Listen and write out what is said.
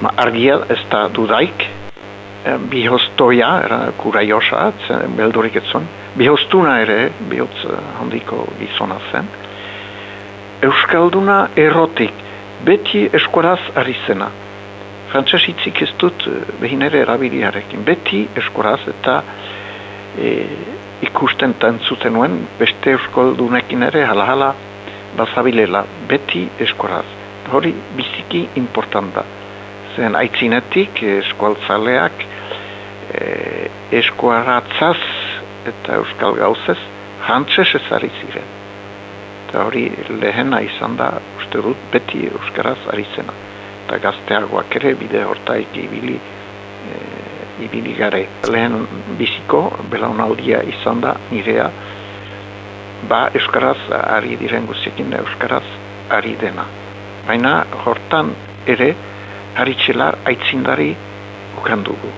Ma argia ez da dudaik, e, bihoztoia, era kura josa, beldurik etzon, bihoztuna ere, bihotz handiko gizona zen, Euskalduna erotik, beti eskuaraz ari zena. Frantses hitzik ez dut eh, behin ere erabiliarekin. Beti eskuaraz eta e, ikusten tantzuten nuen beste euskaldunekin ere hala-hala bazabilela. Beti eskuaraz. Hori biziki importanta. Zen aitzinetik eskualtzaleak e, eskuaratzaz eta euskal gauzez jantzes ezari ziren. Eta hori lehena izan da uste dut beti euskaraz ari zena. Eta gazteagoak ere bide hortaik ibili e, ibili gare. Lehen biziko belaunaldia izan da nirea ba euskaraz ari diren guztiekin euskaraz ari dena. Baina hortan ere haritxelar aitzindari ukandugu